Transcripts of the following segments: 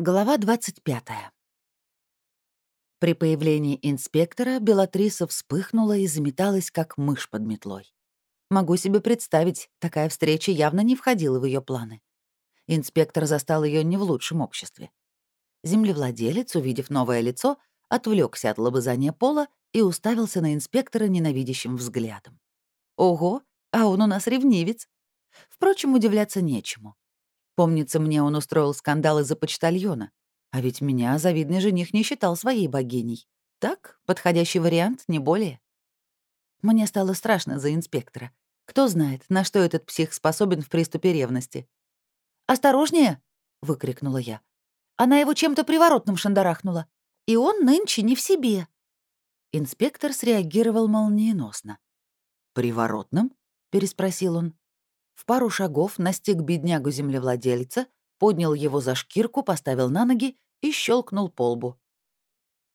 Глава 25. При появлении инспектора Белатриса вспыхнула и заметалась, как мышь под метлой. Могу себе представить, такая встреча явно не входила в ее планы. Инспектор застал ее не в лучшем обществе. Землевладелец, увидев новое лицо, отвлекся от лобызания пола и уставился на инспектора ненавидящим взглядом. Ого, а он у нас ревнивец. Впрочем, удивляться нечему. Помнится мне, он устроил скандал из-за почтальона. А ведь меня завидный жених не считал своей богиней. Так, подходящий вариант, не более. Мне стало страшно за инспектора. Кто знает, на что этот псих способен в приступе ревности. «Осторожнее!» — выкрикнула я. Она его чем-то приворотным шандарахнула. И он нынче не в себе. Инспектор среагировал молниеносно. «Приворотным?» — переспросил он. В пару шагов настиг беднягу землевладельца, поднял его за шкирку, поставил на ноги и щелкнул по лбу.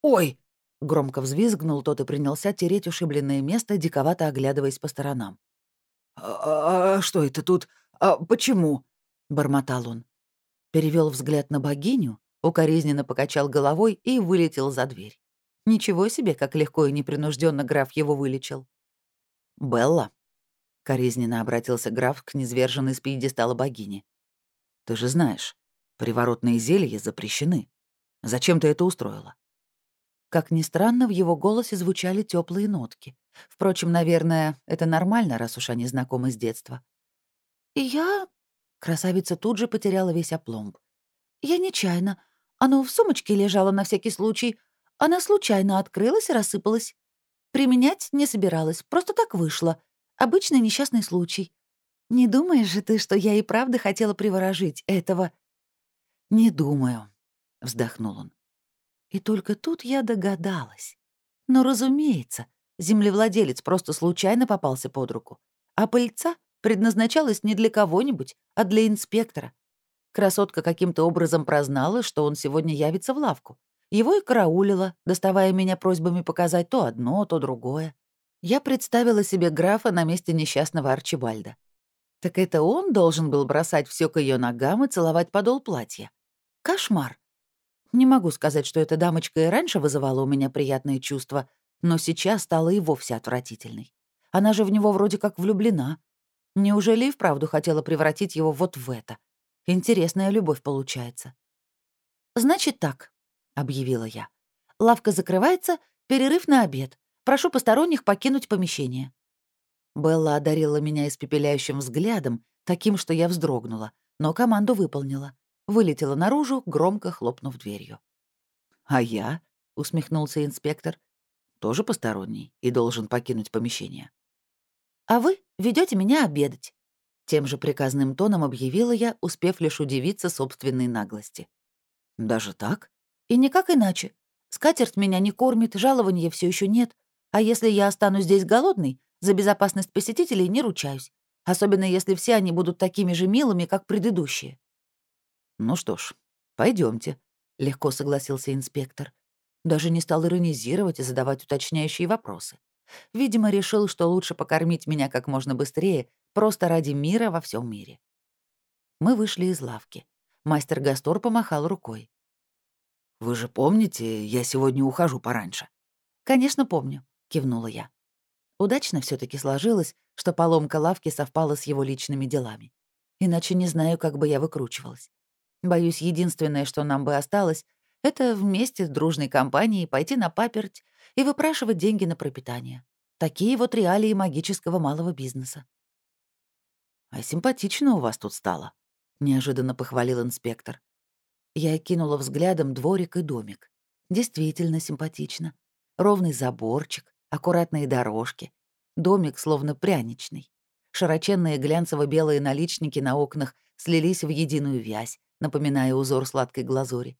«Ой!» — громко взвизгнул тот и принялся тереть ушибленное место, диковато оглядываясь по сторонам. «А, -а, -а что это тут? А почему?» — бормотал он. Перевел взгляд на богиню, укоризненно покачал головой и вылетел за дверь. Ничего себе, как легко и непринужденно граф его вылечил. «Белла», Коризненно обратился граф к низверженной с пьедестала богине. «Ты же знаешь, приворотные зелья запрещены. Зачем ты это устроила?» Как ни странно, в его голосе звучали теплые нотки. Впрочем, наверное, это нормально, раз уж они знакомы с детства. «И я...» Красавица тут же потеряла весь опломб. «Я нечаянно. Оно в сумочке лежало на всякий случай. Она случайно открылась и рассыпалась. Применять не собиралась, просто так вышло. Обычный несчастный случай. Не думаешь же ты, что я и правда хотела приворожить этого?» «Не думаю», — вздохнул он. И только тут я догадалась. Но, разумеется, землевладелец просто случайно попался под руку, а пыльца предназначалась не для кого-нибудь, а для инспектора. Красотка каким-то образом прознала, что он сегодня явится в лавку. Его и караулила, доставая меня просьбами показать то одно, то другое. Я представила себе графа на месте несчастного Арчибальда. Так это он должен был бросать все к ее ногам и целовать подол платья. Кошмар. Не могу сказать, что эта дамочка и раньше вызывала у меня приятные чувства, но сейчас стала и вовсе отвратительной. Она же в него вроде как влюблена. Неужели и вправду хотела превратить его вот в это? Интересная любовь получается. «Значит так», — объявила я. «Лавка закрывается, перерыв на обед. Прошу посторонних покинуть помещение». Белла одарила меня испепеляющим взглядом, таким, что я вздрогнула, но команду выполнила. Вылетела наружу, громко хлопнув дверью. «А я?» — усмехнулся инспектор. «Тоже посторонний и должен покинуть помещение». «А вы ведете меня обедать», — тем же приказным тоном объявила я, успев лишь удивиться собственной наглости. «Даже так?» «И никак иначе. Скатерть меня не кормит, жалования все еще нет, а если я останусь здесь голодной, за безопасность посетителей не ручаюсь. Особенно если все они будут такими же милыми, как предыдущие. Ну что ж, пойдемте, легко согласился инспектор. Даже не стал иронизировать и задавать уточняющие вопросы. Видимо, решил, что лучше покормить меня как можно быстрее, просто ради мира во всем мире. Мы вышли из лавки. Мастер Гастор помахал рукой. «Вы же помните, я сегодня ухожу пораньше?» «Конечно, помню кивнула я. Удачно все таки сложилось, что поломка лавки совпала с его личными делами. Иначе не знаю, как бы я выкручивалась. Боюсь, единственное, что нам бы осталось, это вместе с дружной компанией пойти на паперть и выпрашивать деньги на пропитание. Такие вот реалии магического малого бизнеса. «А симпатично у вас тут стало», — неожиданно похвалил инспектор. Я кинула взглядом дворик и домик. Действительно симпатично. Ровный заборчик, аккуратные дорожки, домик словно пряничный. Широченные глянцево-белые наличники на окнах слились в единую вязь, напоминая узор сладкой глазури.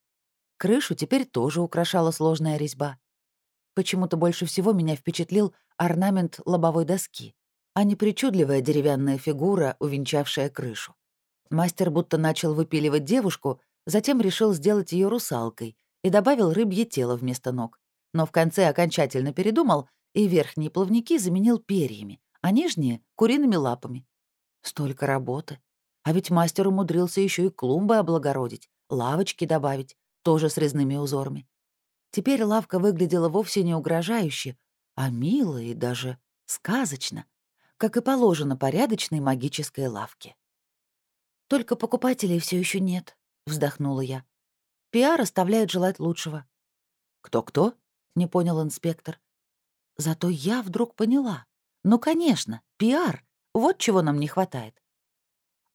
Крышу теперь тоже украшала сложная резьба. Почему-то больше всего меня впечатлил орнамент лобовой доски, а не причудливая деревянная фигура, увенчавшая крышу. Мастер будто начал выпиливать девушку, затем решил сделать ее русалкой и добавил рыбье тело вместо ног, но в конце окончательно передумал и верхние плавники заменил перьями, а нижние — куриными лапами. Столько работы. А ведь мастер умудрился еще и клумбы облагородить, лавочки добавить, тоже с резными узорами. Теперь лавка выглядела вовсе не угрожающе, а мило и даже сказочно, как и положено порядочной магической лавке. «Только покупателей все еще нет», — вздохнула я. «Пиар оставляет желать лучшего». «Кто-кто?» — не понял инспектор. Зато я вдруг поняла. Ну, конечно, пиар. Вот чего нам не хватает.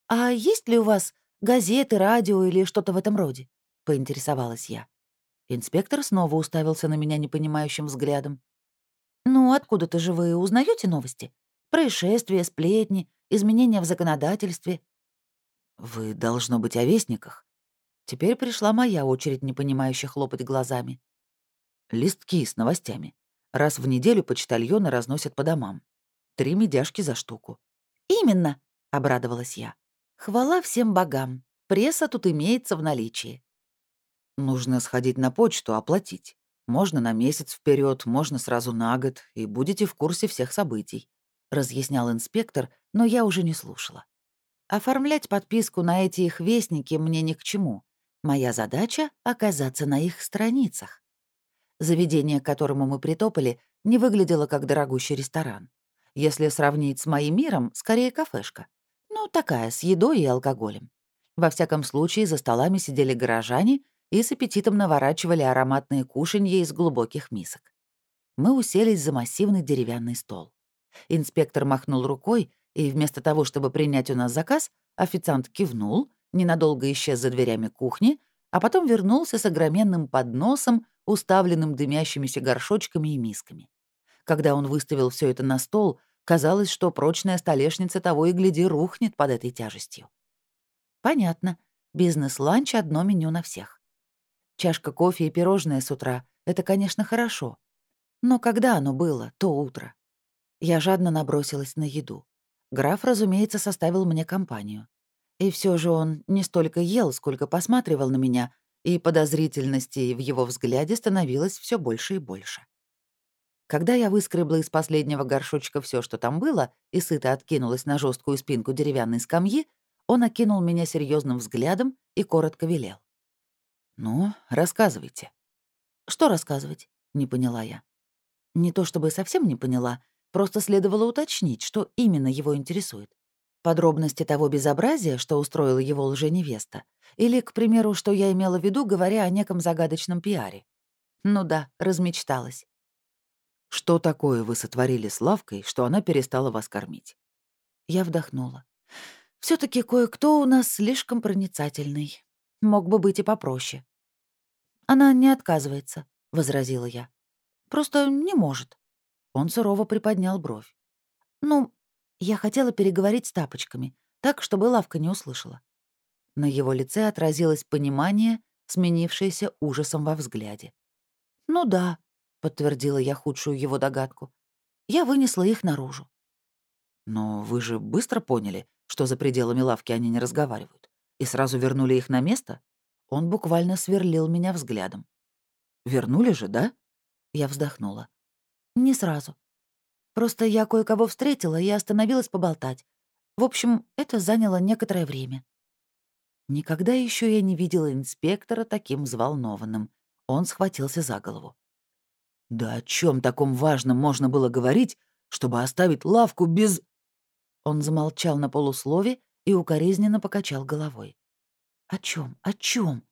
«А есть ли у вас газеты, радио или что-то в этом роде?» — поинтересовалась я. Инспектор снова уставился на меня непонимающим взглядом. «Ну, откуда-то же вы узнаете новости? Происшествия, сплетни, изменения в законодательстве?» «Вы, должно быть, о вестниках?» Теперь пришла моя очередь непонимающе хлопать глазами. Листки с новостями. Раз в неделю почтальоны разносят по домам. Три медяшки за штуку. «Именно», — обрадовалась я. «Хвала всем богам. Пресса тут имеется в наличии». Нужно сходить на почту, оплатить. Можно на месяц вперед, можно сразу на год, и будете в курсе всех событий», — разъяснял инспектор, но я уже не слушала. Оформлять подписку на эти их вестники мне ни к чему. Моя задача — оказаться на их страницах. Заведение, к которому мы притопали, не выглядело как дорогущий ресторан. Если сравнить с моим миром, скорее кафешка. Ну, такая, с едой и алкоголем. Во всяком случае, за столами сидели горожане и с аппетитом наворачивали ароматные кушанья из глубоких мисок. Мы уселись за массивный деревянный стол. Инспектор махнул рукой, и вместо того, чтобы принять у нас заказ, официант кивнул, ненадолго исчез за дверями кухни, а потом вернулся с огроменным подносом, уставленным дымящимися горшочками и мисками. Когда он выставил все это на стол, казалось, что прочная столешница того и гляди рухнет под этой тяжестью. Понятно. Бизнес-ланч — одно меню на всех. Чашка кофе и пирожное с утра — это, конечно, хорошо. Но когда оно было, то утро? Я жадно набросилась на еду. Граф, разумеется, составил мне компанию. И все же он не столько ел, сколько посматривал на меня, и подозрительности в его взгляде становилось все больше и больше. Когда я выскребла из последнего горшочка все, что там было, и сыто откинулась на жесткую спинку деревянной скамьи, он окинул меня серьезным взглядом и коротко велел. «Ну, рассказывайте». «Что рассказывать?» — не поняла я. Не то чтобы совсем не поняла, просто следовало уточнить, что именно его интересует. Подробности того безобразия, что устроила его лженевеста, или, к примеру, что я имела в виду, говоря о неком загадочном пиаре. Ну да, размечталась. «Что такое вы сотворили с Лавкой, что она перестала вас кормить?» Я вдохнула. все таки кое-кто у нас слишком проницательный. Мог бы быть и попроще». «Она не отказывается», — возразила я. «Просто не может». Он сурово приподнял бровь. «Ну, я хотела переговорить с тапочками, так, чтобы лавка не услышала. На его лице отразилось понимание, сменившееся ужасом во взгляде. «Ну да», — подтвердила я худшую его догадку. «Я вынесла их наружу». «Но вы же быстро поняли, что за пределами лавки они не разговаривают, и сразу вернули их на место?» Он буквально сверлил меня взглядом. «Вернули же, да?» Я вздохнула. «Не сразу. Просто я кое-кого встретила и остановилась поболтать. В общем, это заняло некоторое время. Никогда еще я не видела инспектора таким взволнованным. Он схватился за голову. «Да о чем таком важном можно было говорить, чтобы оставить лавку без...» Он замолчал на полуслове и укоризненно покачал головой. «О чем? О чем?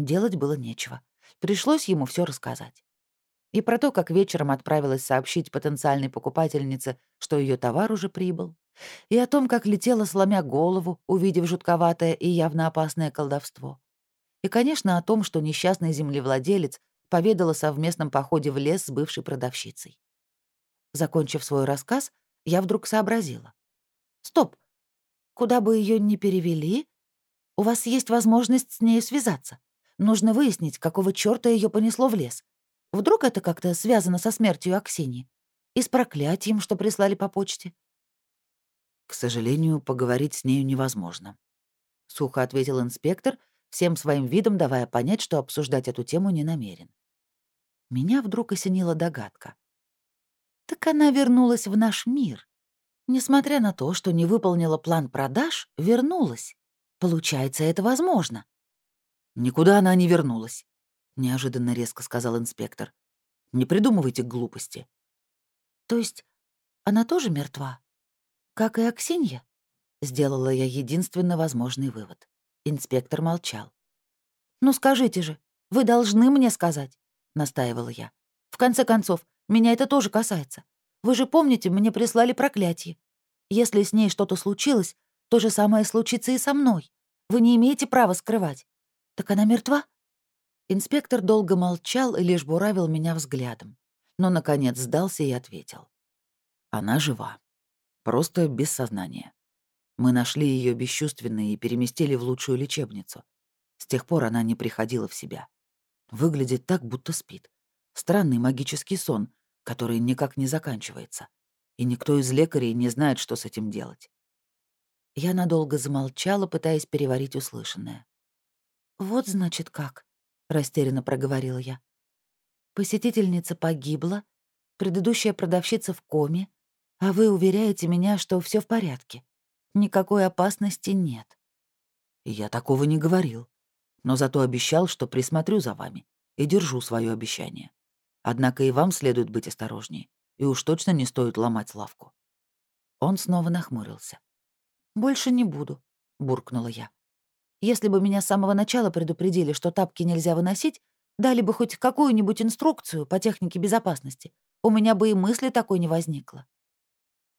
Делать было нечего. Пришлось ему все рассказать и про то, как вечером отправилась сообщить потенциальной покупательнице, что ее товар уже прибыл, и о том, как летела, сломя голову, увидев жутковатое и явно опасное колдовство. И, конечно, о том, что несчастный землевладелец поведал о совместном походе в лес с бывшей продавщицей. Закончив свой рассказ, я вдруг сообразила. «Стоп! Куда бы ее ни перевели, у вас есть возможность с ней связаться. Нужно выяснить, какого чёрта ее понесло в лес. Вдруг это как-то связано со смертью Аксини? И с проклятием, что прислали по почте? К сожалению, поговорить с нею невозможно. Сухо ответил инспектор, всем своим видом давая понять, что обсуждать эту тему не намерен. Меня вдруг осенила догадка. Так она вернулась в наш мир. Несмотря на то, что не выполнила план продаж, вернулась. Получается, это возможно. «Никуда она не вернулась», — неожиданно резко сказал инспектор. «Не придумывайте глупости». «То есть она тоже мертва? Как и Аксинья?» Сделала я единственно возможный вывод. Инспектор молчал. «Ну скажите же, вы должны мне сказать», — настаивала я. «В конце концов, меня это тоже касается. Вы же помните, мне прислали проклятие. Если с ней что-то случилось, то же самое случится и со мной. Вы не имеете права скрывать. Так она мертва?» Инспектор долго молчал и лишь буравил меня взглядом, но, наконец, сдался и ответил. «Она жива. Просто без сознания. Мы нашли ее бесчувственной и переместили в лучшую лечебницу. С тех пор она не приходила в себя. Выглядит так, будто спит. Странный магический сон, который никак не заканчивается. И никто из лекарей не знает, что с этим делать. Я надолго замолчала, пытаясь переварить услышанное. «Вот, значит, как», — растерянно проговорила я. «Посетительница погибла, предыдущая продавщица в коме, а вы уверяете меня, что все в порядке. Никакой опасности нет». «Я такого не говорил но зато обещал, что присмотрю за вами и держу свое обещание. Однако и вам следует быть осторожнее, и уж точно не стоит ломать лавку». Он снова нахмурился. «Больше не буду», — буркнула я. «Если бы меня с самого начала предупредили, что тапки нельзя выносить, дали бы хоть какую-нибудь инструкцию по технике безопасности, у меня бы и мысли такой не возникло».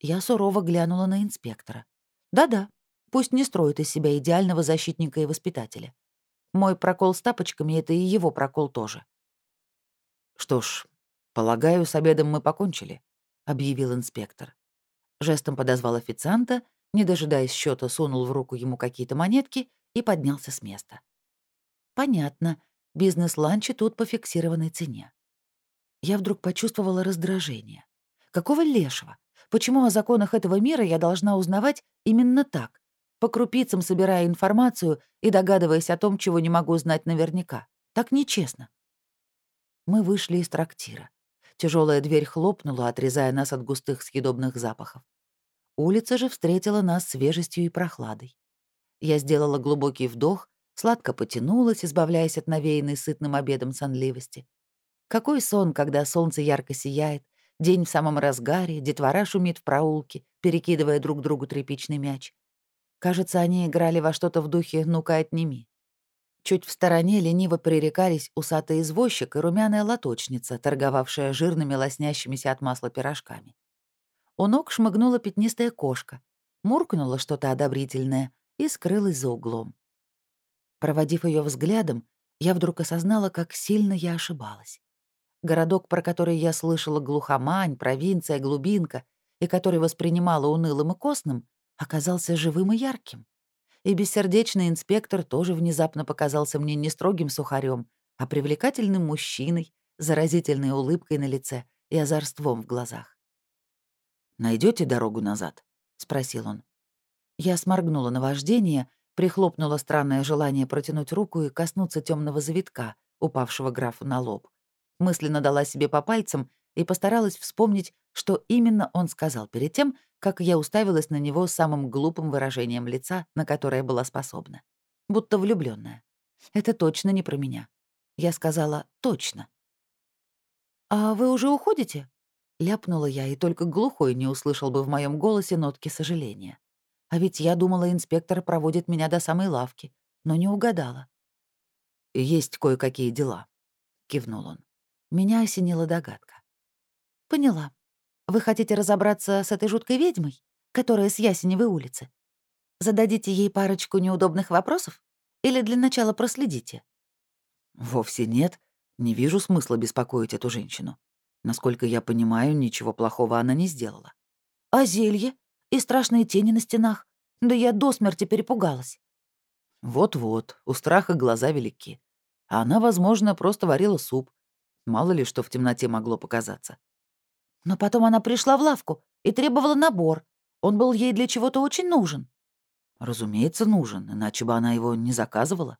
Я сурово глянула на инспектора. «Да-да, пусть не строит из себя идеального защитника и воспитателя. Мой прокол с тапочками — это и его прокол тоже. «Что ж, полагаю, с обедом мы покончили», — объявил инспектор. Жестом подозвал официанта, не дожидаясь счета, сунул в руку ему какие-то монетки и поднялся с места. «Понятно. Бизнес-ланчи тут по фиксированной цене». Я вдруг почувствовала раздражение. Какого лешего? Почему о законах этого мира я должна узнавать именно так? по крупицам собирая информацию и догадываясь о том, чего не могу знать наверняка. Так нечестно. Мы вышли из трактира. Тяжелая дверь хлопнула, отрезая нас от густых съедобных запахов. Улица же встретила нас свежестью и прохладой. Я сделала глубокий вдох, сладко потянулась, избавляясь от навеянной сытным обедом сонливости. Какой сон, когда солнце ярко сияет, день в самом разгаре, детвора шумит в проулке, перекидывая друг другу тряпичный мяч. Кажется, они играли во что-то в духе «ну-ка, отними». Чуть в стороне лениво пререкались усатый извозчик и румяная лоточница, торговавшая жирными лоснящимися от масла пирожками. У ног шмыгнула пятнистая кошка, муркнула что-то одобрительное и скрылась за углом. Проводив ее взглядом, я вдруг осознала, как сильно я ошибалась. Городок, про который я слышала глухомань, провинция, глубинка, и который воспринимала унылым и костным, оказался живым и ярким. И бессердечный инспектор тоже внезапно показался мне не строгим сухарем, а привлекательным мужчиной, заразительной улыбкой на лице и озорством в глазах. Найдете дорогу назад?» — спросил он. Я сморгнула на вождение, прихлопнула странное желание протянуть руку и коснуться темного завитка, упавшего графу на лоб. Мысленно дала себе по пальцам и постаралась вспомнить, что именно он сказал перед тем, как я уставилась на него самым глупым выражением лица, на которое была способна. Будто влюбленная. Это точно не про меня. Я сказала «точно». «А вы уже уходите?» Ляпнула я, и только глухой не услышал бы в моем голосе нотки сожаления. А ведь я думала, инспектор проводит меня до самой лавки, но не угадала. «Есть кое-какие дела», — кивнул он. Меня осенила догадка. «Поняла. Вы хотите разобраться с этой жуткой ведьмой, которая с Ясеневой улицы? Зададите ей парочку неудобных вопросов? Или для начала проследите?» «Вовсе нет. Не вижу смысла беспокоить эту женщину. Насколько я понимаю, ничего плохого она не сделала». «А зелье? И страшные тени на стенах? Да я до смерти перепугалась». «Вот-вот, у страха глаза велики. А она, возможно, просто варила суп. Мало ли, что в темноте могло показаться. Но потом она пришла в лавку и требовала набор. Он был ей для чего-то очень нужен. Разумеется, нужен, иначе бы она его не заказывала.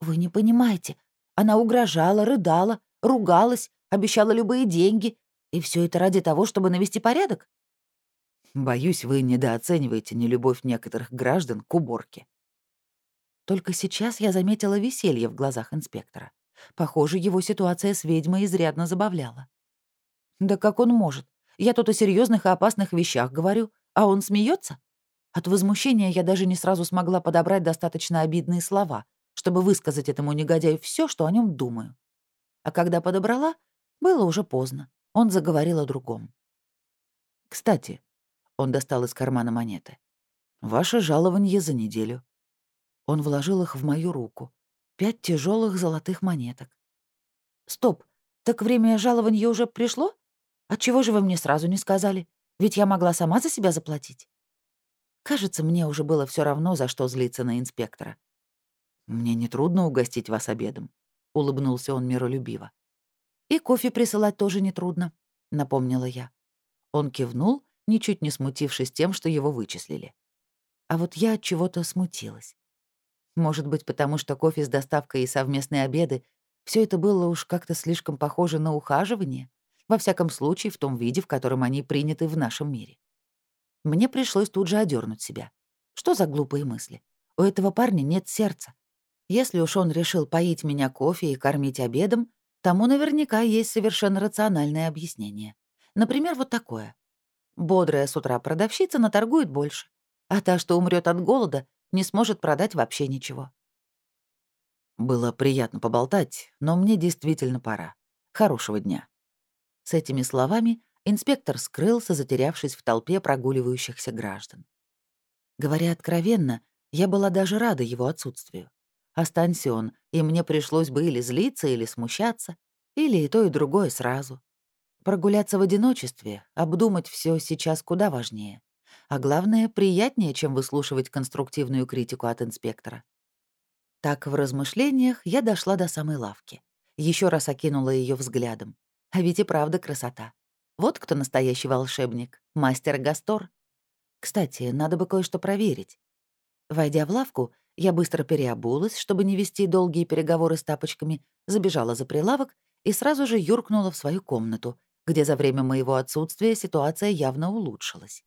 Вы не понимаете. Она угрожала, рыдала, ругалась, обещала любые деньги. И все это ради того, чтобы навести порядок? Боюсь, вы недооцениваете нелюбовь некоторых граждан к уборке. Только сейчас я заметила веселье в глазах инспектора. Похоже, его ситуация с ведьмой изрядно забавляла. Да как он может? Я тут о серьезных и опасных вещах говорю, а он смеется? От возмущения я даже не сразу смогла подобрать достаточно обидные слова, чтобы высказать этому негодяю все, что о нем думаю. А когда подобрала, было уже поздно. Он заговорил о другом. «Кстати», — он достал из кармана монеты, — «ваше жалование за неделю». Он вложил их в мою руку. Пять тяжелых золотых монеток. «Стоп, так время жалования уже пришло? Отчего же вы мне сразу не сказали? Ведь я могла сама за себя заплатить». Кажется, мне уже было все равно, за что злиться на инспектора. «Мне нетрудно угостить вас обедом», — улыбнулся он миролюбиво. «И кофе присылать тоже нетрудно», — напомнила я. Он кивнул, ничуть не смутившись тем, что его вычислили. А вот я от чего-то смутилась. Может быть, потому что кофе с доставкой и совместные обеды — все это было уж как-то слишком похоже на ухаживание, во всяком случае в том виде, в котором они приняты в нашем мире. Мне пришлось тут же одернуть себя. Что за глупые мысли? У этого парня нет сердца. Если уж он решил поить меня кофе и кормить обедом, тому наверняка есть совершенно рациональное объяснение. Например, вот такое. Бодрая с утра продавщица наторгует больше, а та, что умрет от голода, не сможет продать вообще ничего. Было приятно поболтать, но мне действительно пора. Хорошего дня. С этими словами Инспектор скрылся, затерявшись в толпе прогуливающихся граждан. Говоря откровенно, я была даже рада его отсутствию. Останься он, и мне пришлось бы или злиться, или смущаться, или и то, и другое сразу. Прогуляться в одиночестве, обдумать все сейчас куда важнее. А главное, приятнее, чем выслушивать конструктивную критику от инспектора. Так, в размышлениях я дошла до самой лавки. Еще раз окинула ее взглядом. А ведь и правда красота. Вот кто настоящий волшебник, мастер Гастор. Кстати, надо бы кое-что проверить. Войдя в лавку, я быстро переобулась, чтобы не вести долгие переговоры с тапочками, забежала за прилавок и сразу же юркнула в свою комнату, где за время моего отсутствия ситуация явно улучшилась.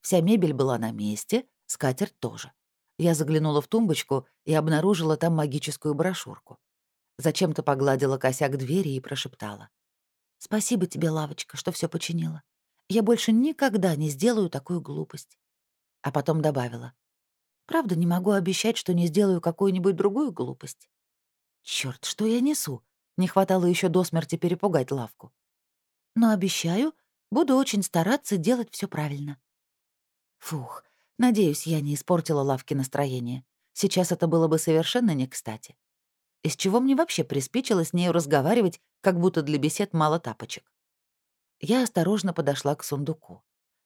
Вся мебель была на месте, скатерть тоже. Я заглянула в тумбочку и обнаружила там магическую брошюрку. Зачем-то погладила косяк двери и прошептала. Спасибо тебе, лавочка, что все починила. Я больше никогда не сделаю такую глупость. А потом добавила. Правда, не могу обещать, что не сделаю какую-нибудь другую глупость. Черт, что я несу? Не хватало еще до смерти перепугать лавку. Но обещаю, буду очень стараться делать все правильно. Фух, надеюсь, я не испортила лавке настроение. Сейчас это было бы совершенно не кстати. Из чего мне вообще приспичило с нею разговаривать, как будто для бесед мало тапочек? Я осторожно подошла к сундуку.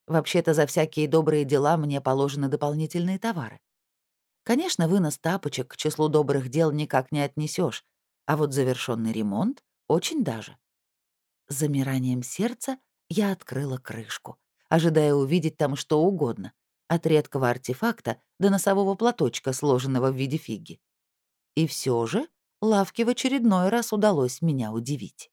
Вообще-то за всякие добрые дела мне положены дополнительные товары. Конечно, вынос тапочек к числу добрых дел никак не отнесешь, а вот завершенный ремонт — очень даже. Замиранием сердца я открыла крышку, ожидая увидеть там что угодно, от редкого артефакта до носового платочка, сложенного в виде фиги. И все же лавке в очередной раз удалось меня удивить.